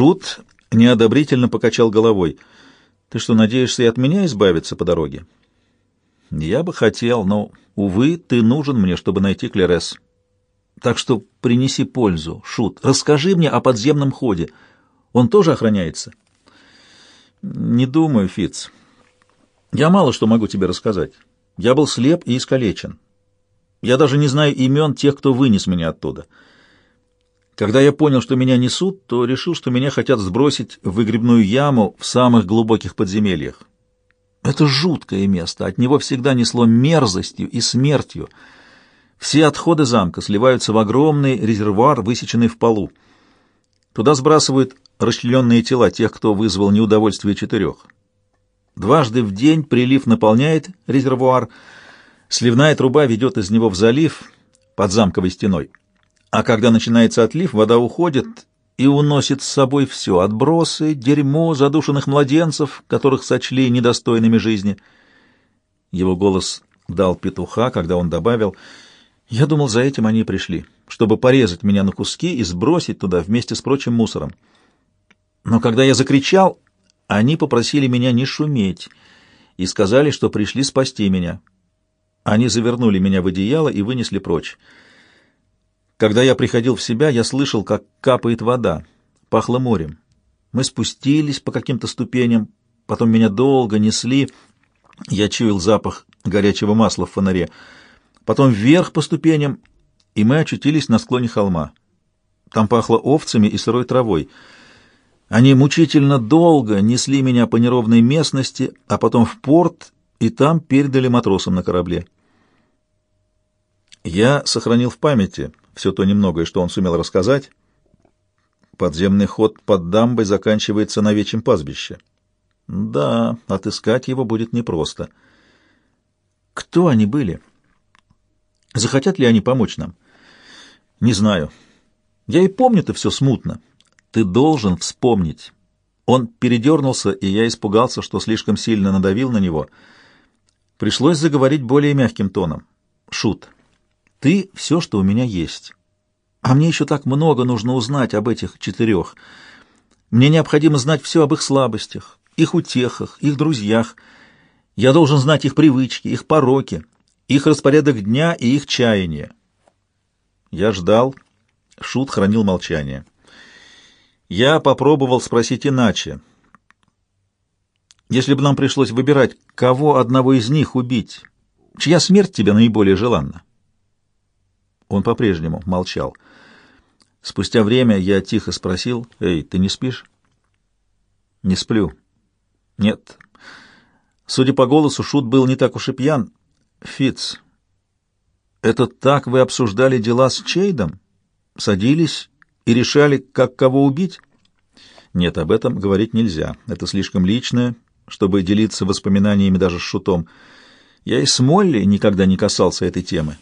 Шут неодобрительно покачал головой. «Ты что, надеешься и от меня избавиться по дороге?» «Я бы хотел, но, увы, ты нужен мне, чтобы найти Клерес. Так что принеси пользу, Шут. Расскажи мне о подземном ходе. Он тоже охраняется?» «Не думаю, Фиц. Я мало что могу тебе рассказать. Я был слеп и искалечен. Я даже не знаю имен тех, кто вынес меня оттуда». Когда я понял, что меня несут, то решил, что меня хотят сбросить в выгребную яму в самых глубоких подземельях. Это жуткое место, от него всегда несло мерзостью и смертью. Все отходы замка сливаются в огромный резервуар, высеченный в полу. Туда сбрасывают расчлененные тела тех, кто вызвал неудовольствие четырех. Дважды в день прилив наполняет резервуар, сливная труба ведет из него в залив под замковой стеной. А когда начинается отлив, вода уходит и уносит с собой все — отбросы, дерьмо, задушенных младенцев, которых сочли недостойными жизни. Его голос дал петуха, когда он добавил, «Я думал, за этим они пришли, чтобы порезать меня на куски и сбросить туда вместе с прочим мусором. Но когда я закричал, они попросили меня не шуметь и сказали, что пришли спасти меня. Они завернули меня в одеяло и вынесли прочь». Когда я приходил в себя, я слышал, как капает вода, пахло морем. Мы спустились по каким-то ступеням, потом меня долго несли, я чуял запах горячего масла в фонаре, потом вверх по ступеням, и мы очутились на склоне холма. Там пахло овцами и сырой травой. Они мучительно долго несли меня по неровной местности, а потом в порт, и там передали матросам на корабле. Я сохранил в памяти все то немногое, что он сумел рассказать. Подземный ход под дамбой заканчивается на вечем пастбище. Да, отыскать его будет непросто. Кто они были? Захотят ли они помочь нам? Не знаю. Я и помню-то все смутно. Ты должен вспомнить. Он передернулся, и я испугался, что слишком сильно надавил на него. Пришлось заговорить более мягким тоном. Шут. Ты — все, что у меня есть. А мне еще так много нужно узнать об этих четырех. Мне необходимо знать все об их слабостях, их утехах, их друзьях. Я должен знать их привычки, их пороки, их распорядок дня и их чаяния. Я ждал. Шут хранил молчание. Я попробовал спросить иначе. Если бы нам пришлось выбирать, кого одного из них убить, чья смерть тебе наиболее желанна? Он по-прежнему молчал. Спустя время я тихо спросил, «Эй, ты не спишь?» «Не сплю». «Нет». Судя по голосу, Шут был не так уж и пьян. «Фиц, это так вы обсуждали дела с Чейдом? Садились и решали, как кого убить?» «Нет, об этом говорить нельзя. Это слишком личное, чтобы делиться воспоминаниями даже с Шутом. Я и с Молли никогда не касался этой темы».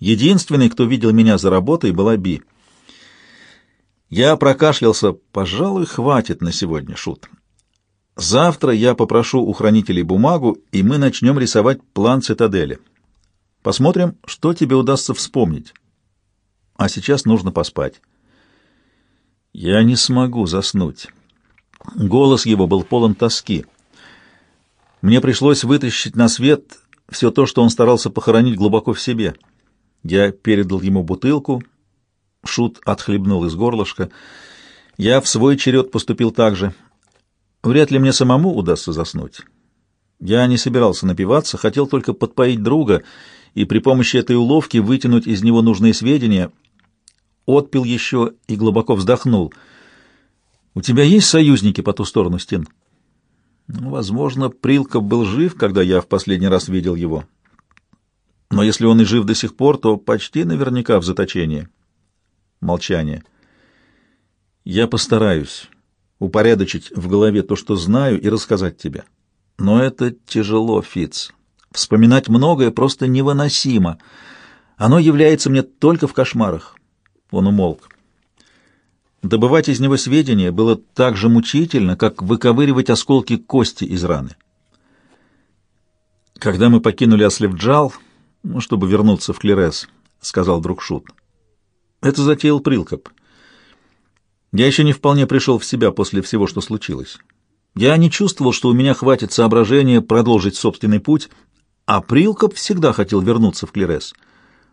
Единственный, кто видел меня за работой, была Би. Я прокашлялся. Пожалуй, хватит на сегодня, Шут. Завтра я попрошу у хранителей бумагу, и мы начнем рисовать план цитадели. Посмотрим, что тебе удастся вспомнить. А сейчас нужно поспать. Я не смогу заснуть. Голос его был полон тоски. Мне пришлось вытащить на свет все то, что он старался похоронить глубоко в себе — я передал ему бутылку. Шут отхлебнул из горлышка. Я в свой черед поступил так же. Вряд ли мне самому удастся заснуть. Я не собирался напиваться, хотел только подпоить друга и при помощи этой уловки вытянуть из него нужные сведения. Отпил еще и глубоко вздохнул. «У тебя есть союзники по ту сторону стен?» ну, «Возможно, Прилков был жив, когда я в последний раз видел его». Но если он и жив до сих пор, то почти наверняка в заточении. Молчание. Я постараюсь упорядочить в голове то, что знаю, и рассказать тебе. Но это тяжело, Фиц. Вспоминать многое просто невыносимо. Оно является мне только в кошмарах. Он умолк. Добывать из него сведения было так же мучительно, как выковыривать осколки кости из раны. Когда мы покинули Аслевджал, чтобы вернуться в Клерес, — сказал друг Шут. Это затеял Прилкоп. Я еще не вполне пришел в себя после всего, что случилось. Я не чувствовал, что у меня хватит соображения продолжить собственный путь, а Прилкоп всегда хотел вернуться в Клерес.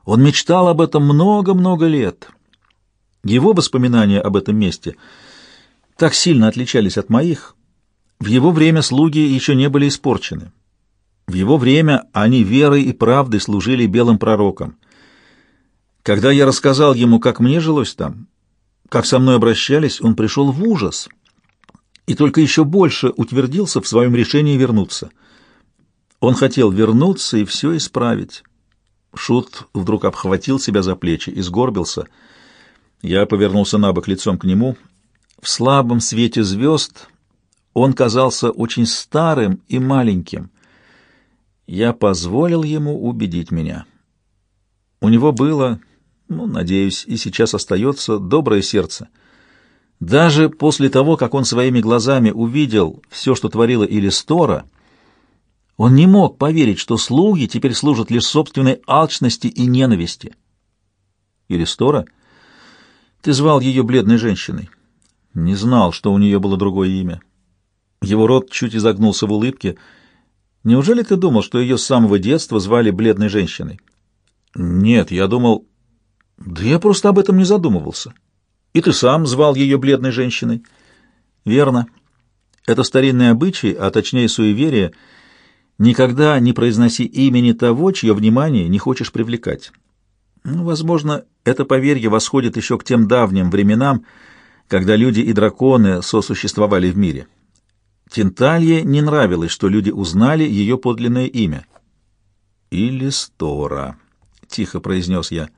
Он мечтал об этом много-много лет. Его воспоминания об этом месте так сильно отличались от моих. В его время слуги еще не были испорчены. В его время они верой и правдой служили белым пророкам. Когда я рассказал ему, как мне жилось там, как со мной обращались, он пришел в ужас и только еще больше утвердился в своем решении вернуться. Он хотел вернуться и все исправить. Шут вдруг обхватил себя за плечи и сгорбился. Я повернулся на бок лицом к нему. В слабом свете звезд он казался очень старым и маленьким. Я позволил ему убедить меня. У него было, ну, надеюсь, и сейчас остается доброе сердце. Даже после того, как он своими глазами увидел все, что творила Илистора, он не мог поверить, что слуги теперь служат лишь собственной алчности и ненависти. Илистора? Ты звал ее бледной женщиной. Не знал, что у нее было другое имя. Его рот чуть изогнулся в улыбке — Неужели ты думал, что ее с самого детства звали бледной женщиной? Нет, я думал... Да я просто об этом не задумывался. И ты сам звал ее бледной женщиной? Верно. Это старинный обычай, а точнее суеверие. Никогда не произноси имени того, чье внимание не хочешь привлекать. Ну, возможно, это поверье восходит еще к тем давним временам, когда люди и драконы сосуществовали в мире. Тинталье не нравилось, что люди узнали ее подлинное имя. «Или Стора», — тихо произнес я.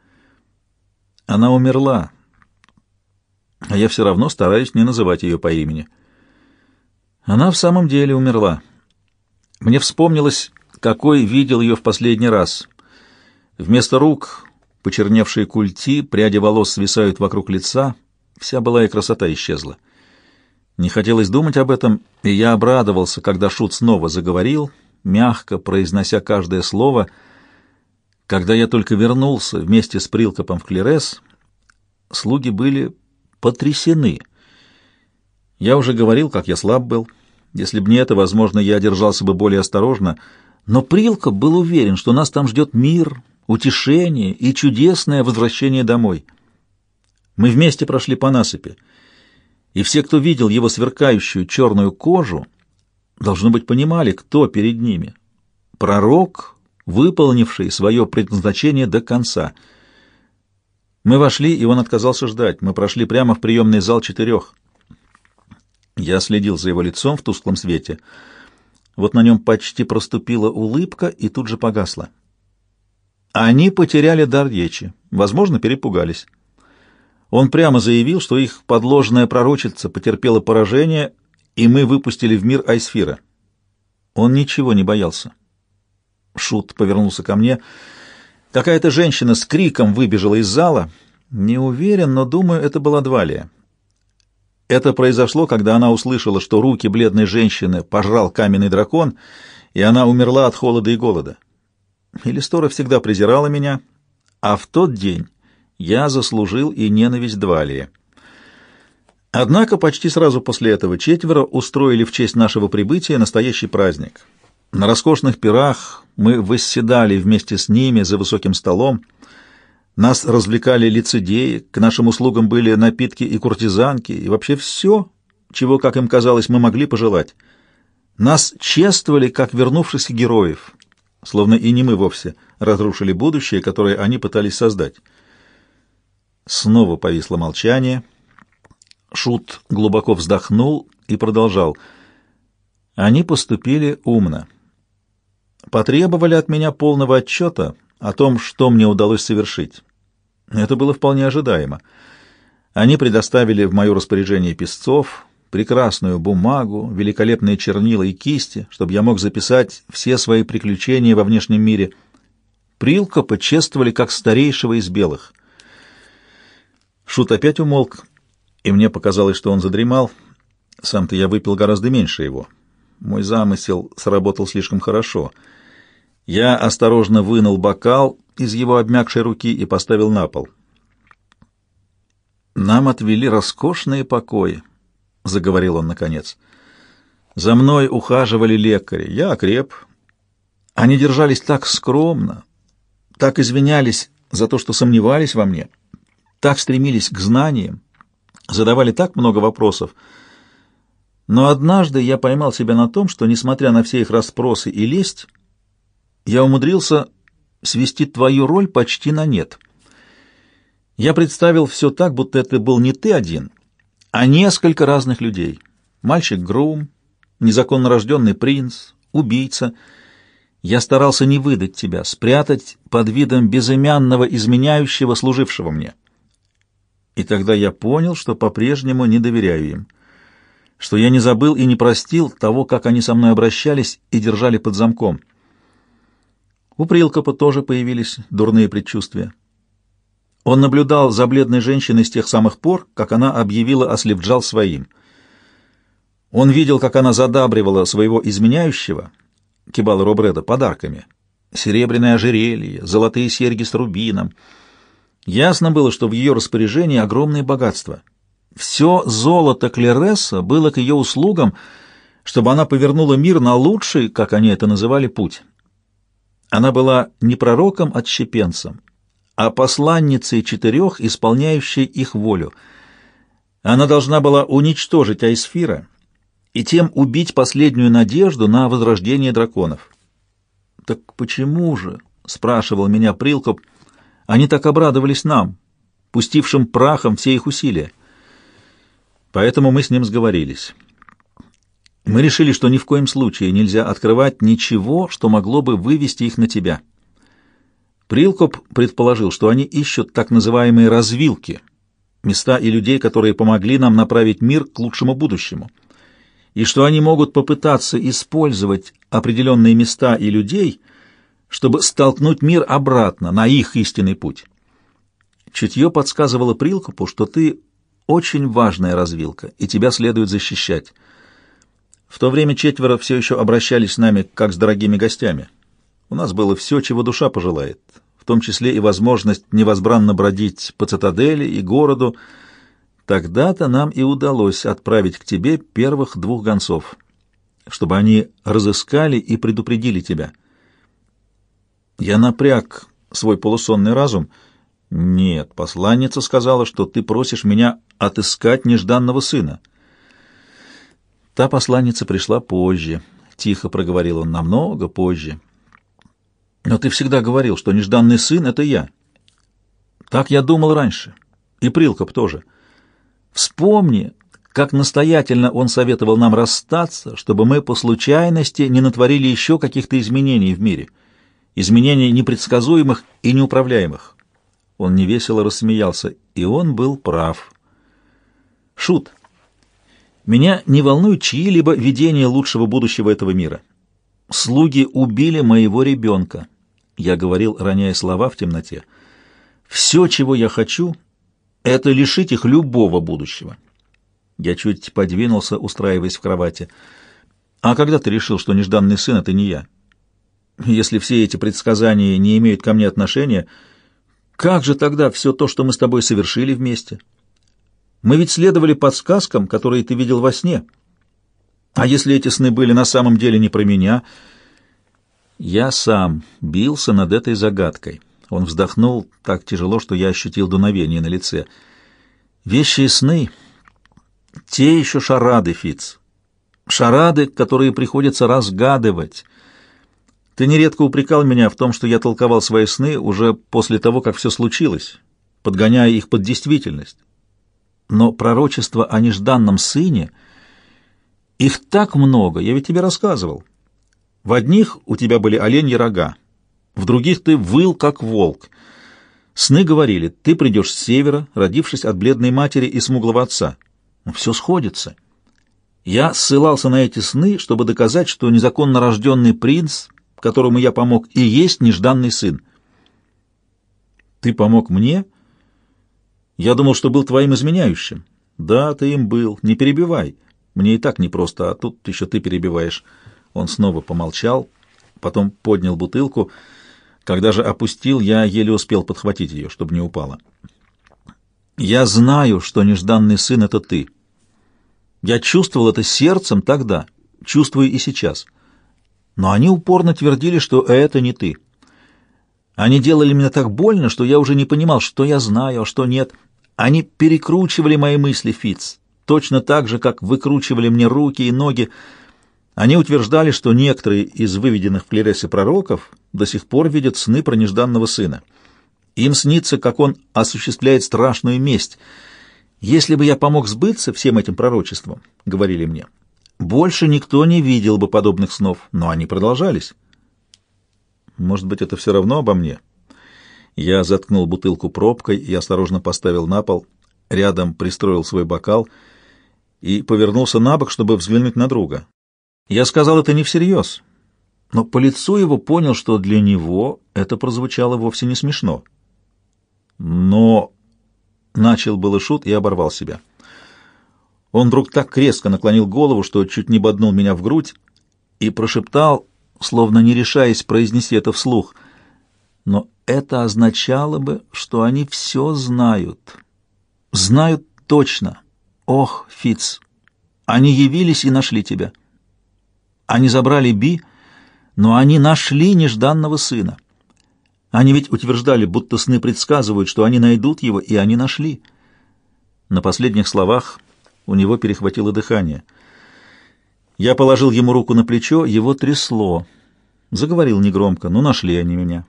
«Она умерла, а я все равно стараюсь не называть ее по имени. Она в самом деле умерла. Мне вспомнилось, какой видел ее в последний раз. Вместо рук почерневшие культи, пряди волос свисают вокруг лица, вся былая красота исчезла. Не хотелось думать об этом, и я обрадовался, когда Шут снова заговорил, мягко произнося каждое слово. Когда я только вернулся вместе с Прилкопом в Клерес, слуги были потрясены. Я уже говорил, как я слаб был. Если бы не это, возможно, я держался бы более осторожно. Но Прилкоп был уверен, что нас там ждет мир, утешение и чудесное возвращение домой. Мы вместе прошли по насыпи и все, кто видел его сверкающую черную кожу, должно быть, понимали, кто перед ними. Пророк, выполнивший свое предназначение до конца. Мы вошли, и он отказался ждать. Мы прошли прямо в приемный зал четырех. Я следил за его лицом в тусклом свете. Вот на нем почти проступила улыбка и тут же погасла. Они потеряли дар речи, возможно, перепугались. Он прямо заявил, что их подложная пророчица потерпела поражение, и мы выпустили в мир Айсфира. Он ничего не боялся. Шут повернулся ко мне. Какая-то женщина с криком выбежала из зала. Не уверен, но думаю, это была Двалия. Это произошло, когда она услышала, что руки бледной женщины пожрал каменный дракон, и она умерла от холода и голода. Элистора всегда презирала меня, а в тот день я заслужил и ненависть Двалии. Однако почти сразу после этого четверо устроили в честь нашего прибытия настоящий праздник. На роскошных пирах мы восседали вместе с ними за высоким столом. Нас развлекали лицедеи, к нашим услугам были напитки и куртизанки, и вообще все, чего, как им казалось, мы могли пожелать. Нас чествовали, как вернувшихся героев, словно и не мы вовсе разрушили будущее, которое они пытались создать. Снова повисло молчание. Шут глубоко вздохнул и продолжал. Они поступили умно. Потребовали от меня полного отчета о том, что мне удалось совершить. Это было вполне ожидаемо. Они предоставили в мое распоряжение песцов, прекрасную бумагу, великолепные чернила и кисти, чтобы я мог записать все свои приключения во внешнем мире. Прилка почествовали как старейшего из белых. Шут опять умолк, и мне показалось, что он задремал. Сам-то я выпил гораздо меньше его. Мой замысел сработал слишком хорошо. Я осторожно вынул бокал из его обмякшей руки и поставил на пол. Нам отвели роскошные покои, заговорил он наконец. За мной ухаживали лекари, я окреп. Они держались так скромно, так извинялись за то, что сомневались во мне, так стремились к знаниям, задавали так много вопросов. Но однажды я поймал себя на том, что, несмотря на все их расспросы и лесть, я умудрился свести твою роль почти на нет. Я представил все так, будто это был не ты один, а несколько разных людей. Мальчик-грум, незаконно рожденный принц, убийца. Я старался не выдать тебя, спрятать под видом безымянного изменяющего, служившего мне. И тогда я понял, что по-прежнему не доверяю им, что я не забыл и не простил того, как они со мной обращались и держали под замком. У Прилкопа тоже появились дурные предчувствия. Он наблюдал за бледной женщиной с тех самых пор, как она объявила Асливджал своим. Он видел, как она задабривала своего изменяющего, Кибала Робреда, подарками. Серебряное ожерелье, золотые серьги с рубином. Ясно было, что в ее распоряжении огромные богатства. Все золото Клереса было к ее услугам, чтобы она повернула мир на лучший, как они это называли, путь. Она была не пророком, а а посланницей четырех, исполняющей их волю. Она должна была уничтожить Айсфира и тем убить последнюю надежду на возрождение драконов. «Так почему же?» — спрашивал меня Прилкоп. «Они так обрадовались нам, пустившим прахом все их усилия». Поэтому мы с ним сговорились. Мы решили, что ни в коем случае нельзя открывать ничего, что могло бы вывести их на тебя. Прилкоп предположил, что они ищут так называемые развилки, места и людей, которые помогли нам направить мир к лучшему будущему, и что они могут попытаться использовать определенные места и людей, чтобы столкнуть мир обратно на их истинный путь. Чутье подсказывало Прилкопу, что ты очень важная развилка, и тебя следует защищать. В то время четверо все еще обращались с нами как с дорогими гостями. У нас было все, чего душа пожелает, в том числе и возможность невозбранно бродить по цитадели и городу. Тогда-то нам и удалось отправить к тебе первых двух гонцов, чтобы они разыскали и предупредили тебя. Я напряг свой полусонный разум. Нет, посланница сказала, что ты просишь меня отыскать нежданного сына. Та посланница пришла позже, — тихо проговорил он, — намного позже. Но ты всегда говорил, что нежданный сын — это я. Так я думал раньше. И Прилкоп тоже. Вспомни, как настоятельно он советовал нам расстаться, чтобы мы по случайности не натворили еще каких-то изменений в мире. Изменений непредсказуемых и неуправляемых. Он невесело рассмеялся, и он был прав. Шут. Меня не волнует чьи-либо видения лучшего будущего этого мира. Слуги убили моего ребенка. Я говорил, роняя слова в темноте. Все, чего я хочу, это лишить их любого будущего. Я чуть подвинулся, устраиваясь в кровати. А когда ты решил, что нежданный сын — это не я? Если все эти предсказания не имеют ко мне отношения, как же тогда все то, что мы с тобой совершили вместе?» Мы ведь следовали подсказкам, которые ты видел во сне. А если эти сны были на самом деле не про меня? Я сам бился над этой загадкой. Он вздохнул так тяжело, что я ощутил дуновение на лице. Вещи и сны — те еще шарады, Фиц. Шарады, которые приходится разгадывать. Ты нередко упрекал меня в том, что я толковал свои сны уже после того, как все случилось, подгоняя их под действительность но пророчество о нежданном сыне, их так много, я ведь тебе рассказывал. В одних у тебя были оленьи рога, в других ты выл, как волк. Сны говорили, ты придешь с севера, родившись от бледной матери и смуглого отца. Все сходится. Я ссылался на эти сны, чтобы доказать, что незаконно рожденный принц, которому я помог, и есть нежданный сын. Ты помог мне — я думал, что был твоим изменяющим. Да, ты им был. Не перебивай. Мне и так непросто, а тут еще ты перебиваешь. Он снова помолчал, потом поднял бутылку. Когда же опустил, я еле успел подхватить ее, чтобы не упала. Я знаю, что нежданный сын — это ты. Я чувствовал это сердцем тогда, чувствую и сейчас. Но они упорно твердили, что это не ты. Они делали мне так больно, что я уже не понимал, что я знаю, а что нет. Они перекручивали мои мысли, Фиц, точно так же, как выкручивали мне руки и ноги. Они утверждали, что некоторые из выведенных в клересе пророков до сих пор видят сны про нежданного сына. Им снится, как он осуществляет страшную месть. «Если бы я помог сбыться всем этим пророчествам», — говорили мне, — «больше никто не видел бы подобных снов, но они продолжались». Может быть, это все равно обо мне? Я заткнул бутылку пробкой и осторожно поставил на пол, рядом пристроил свой бокал и повернулся на бок, чтобы взглянуть на друга. Я сказал это не всерьез, но по лицу его понял, что для него это прозвучало вовсе не смешно. Но начал было шут и оборвал себя. Он вдруг так резко наклонил голову, что чуть не боднул меня в грудь, и прошептал, словно не решаясь произнести это вслух. Но это означало бы, что они все знают. Знают точно. Ох, Фиц, они явились и нашли тебя. Они забрали Би, но они нашли нежданного сына. Они ведь утверждали, будто сны предсказывают, что они найдут его, и они нашли. На последних словах у него перехватило дыхание — я положил ему руку на плечо, его трясло. Заговорил негромко, но нашли они меня.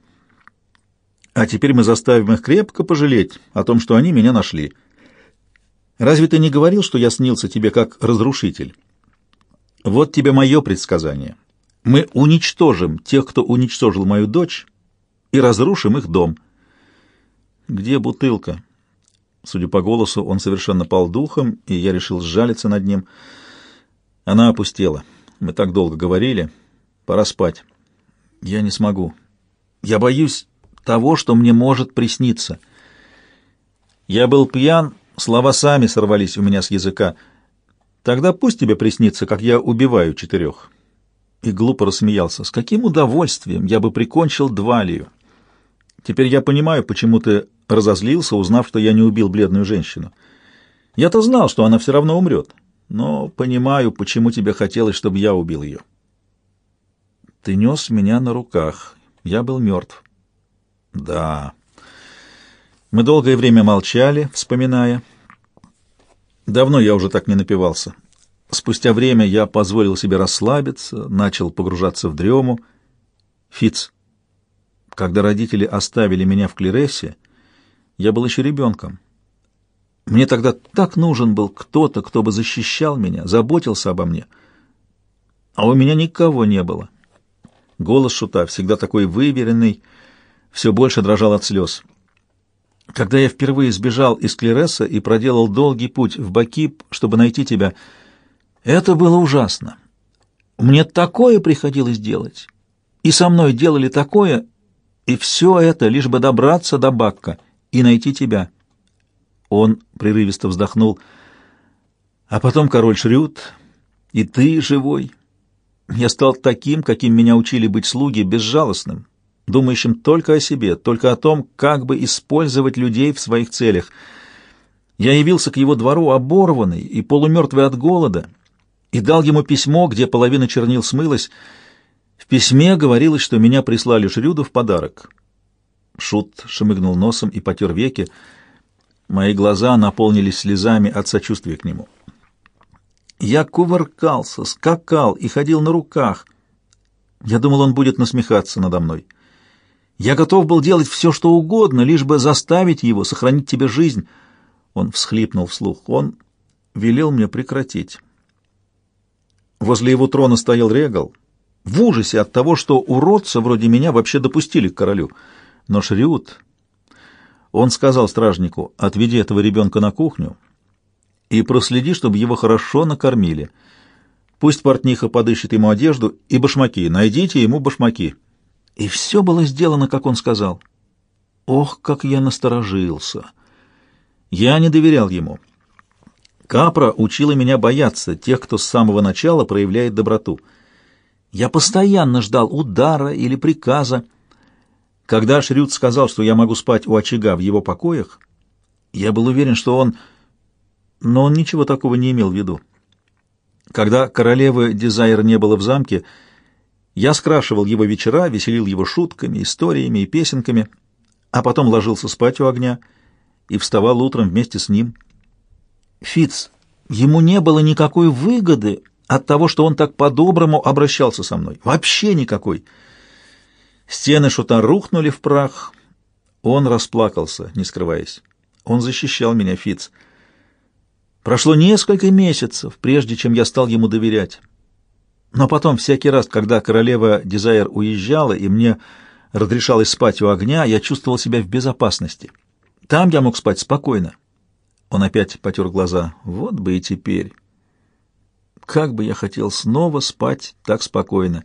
А теперь мы заставим их крепко пожалеть о том, что они меня нашли. Разве ты не говорил, что я снился тебе как разрушитель? Вот тебе мое предсказание. Мы уничтожим тех, кто уничтожил мою дочь, и разрушим их дом. Где бутылка? Судя по голосу, он совершенно пал духом, и я решил сжалиться над ним — она опустела. Мы так долго говорили. Пора спать. Я не смогу. Я боюсь того, что мне может присниться. Я был пьян, слова сами сорвались у меня с языка. Тогда пусть тебе приснится, как я убиваю четырех. И глупо рассмеялся. С каким удовольствием я бы прикончил Двалию. Теперь я понимаю, почему ты разозлился, узнав, что я не убил бледную женщину. Я-то знал, что она все равно умрет но понимаю, почему тебе хотелось, чтобы я убил ее. Ты нес меня на руках. Я был мертв. Да. Мы долгое время молчали, вспоминая. Давно я уже так не напивался. Спустя время я позволил себе расслабиться, начал погружаться в дрему. Фиц, когда родители оставили меня в Клерессе, я был еще ребенком. Мне тогда так нужен был кто-то, кто бы защищал меня, заботился обо мне. А у меня никого не было. Голос шута, всегда такой выверенный, все больше дрожал от слез. Когда я впервые сбежал из Клереса и проделал долгий путь в Бакип, чтобы найти тебя, это было ужасно. Мне такое приходилось делать. И со мной делали такое, и все это лишь бы добраться до Бакка и найти тебя». Он прерывисто вздохнул. А потом король Шрют, и ты живой. Я стал таким, каким меня учили быть слуги, безжалостным, думающим только о себе, только о том, как бы использовать людей в своих целях. Я явился к его двору оборванный и полумертвый от голода, и дал ему письмо, где половина чернил смылась. В письме говорилось, что меня прислали Шрюду в подарок. Шут шмыгнул носом и потер веки, — Мои глаза наполнились слезами от сочувствия к нему. Я кувыркался, скакал и ходил на руках. Я думал, он будет насмехаться надо мной. Я готов был делать все, что угодно, лишь бы заставить его сохранить тебе жизнь. Он всхлипнул вслух. Он велел мне прекратить. Возле его трона стоял Регал, в ужасе от того, что уродца вроде меня вообще допустили к королю. Но Шриут он сказал стражнику, отведи этого ребенка на кухню и проследи, чтобы его хорошо накормили. Пусть портниха подыщет ему одежду и башмаки, найдите ему башмаки. И все было сделано, как он сказал. Ох, как я насторожился! Я не доверял ему. Капра учила меня бояться тех, кто с самого начала проявляет доброту. Я постоянно ждал удара или приказа, когда Шрюд сказал, что я могу спать у очага в его покоях, Я был уверен, что он... Но он ничего такого не имел в виду. Когда королевы Дизайр не было в замке, я скрашивал его вечера, веселил его шутками, историями и песенками, а потом ложился спать у огня и вставал утром вместе с ним. Фиц, ему не было никакой выгоды от того, что он так по-доброму обращался со мной. Вообще никакой. Стены шута рухнули в прах. Он расплакался, не скрываясь. Он защищал меня, Фиц. Прошло несколько месяцев, прежде чем я стал ему доверять. Но потом, всякий раз, когда королева Дизайр уезжала, и мне разрешалось спать у огня, я чувствовал себя в безопасности. Там я мог спать спокойно. Он опять потер глаза. Вот бы и теперь. Как бы я хотел снова спать так спокойно.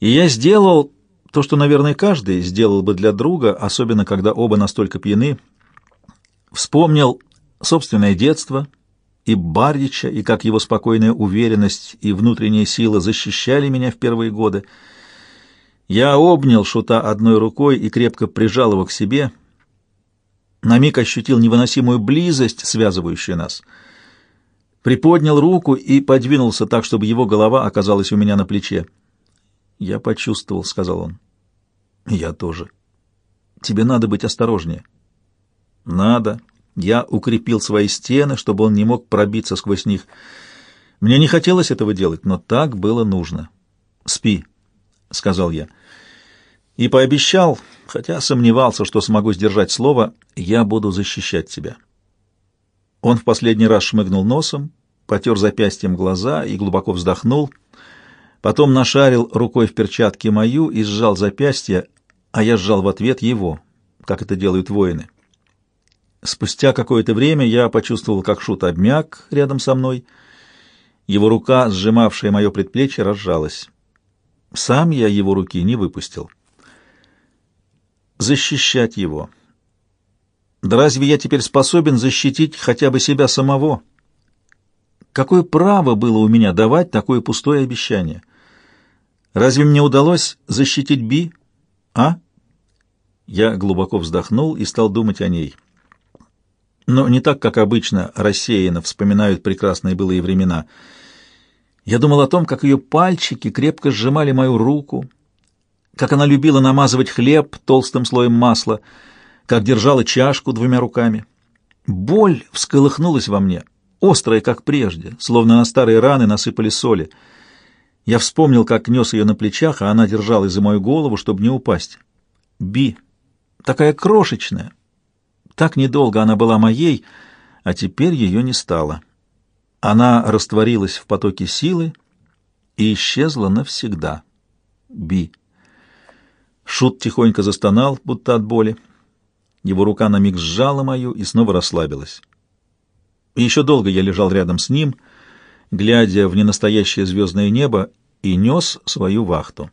И я сделал то, что, наверное, каждый сделал бы для друга, особенно когда оба настолько пьяны. Вспомнил собственное детство и Бардича, и как его спокойная уверенность и внутренняя сила защищали меня в первые годы. Я обнял Шута одной рукой и крепко прижал его к себе. На миг ощутил невыносимую близость, связывающую нас. Приподнял руку и подвинулся так, чтобы его голова оказалась у меня на плече. «Я почувствовал», — сказал он. «Я тоже. Тебе надо быть осторожнее». «Надо», я укрепил свои стены, чтобы он не мог пробиться сквозь них. Мне не хотелось этого делать, но так было нужно. «Спи», — сказал я. И пообещал, хотя сомневался, что смогу сдержать слово, «я буду защищать тебя». Он в последний раз шмыгнул носом, потер запястьем глаза и глубоко вздохнул, потом нашарил рукой в перчатке мою и сжал запястье, а я сжал в ответ его, как это делают воины. Спустя какое-то время я почувствовал, как Шут обмяк рядом со мной. Его рука, сжимавшая мое предплечье, разжалась. Сам я его руки не выпустил. Защищать его. Да разве я теперь способен защитить хотя бы себя самого? Какое право было у меня давать такое пустое обещание? Разве мне удалось защитить Би? А? Я глубоко вздохнул и стал думать о ней но не так, как обычно, рассеянно вспоминают прекрасные былые времена. Я думал о том, как ее пальчики крепко сжимали мою руку, как она любила намазывать хлеб толстым слоем масла, как держала чашку двумя руками. Боль всколыхнулась во мне, острая, как прежде, словно на старые раны насыпали соли. Я вспомнил, как нес ее на плечах, а она держалась за мою голову, чтобы не упасть. Би, такая крошечная, так недолго она была моей, а теперь ее не стало. Она растворилась в потоке силы и исчезла навсегда. Би. Шут тихонько застонал, будто от боли. Его рука на миг сжала мою и снова расслабилась. И еще долго я лежал рядом с ним, глядя в ненастоящее звездное небо, и нес свою вахту.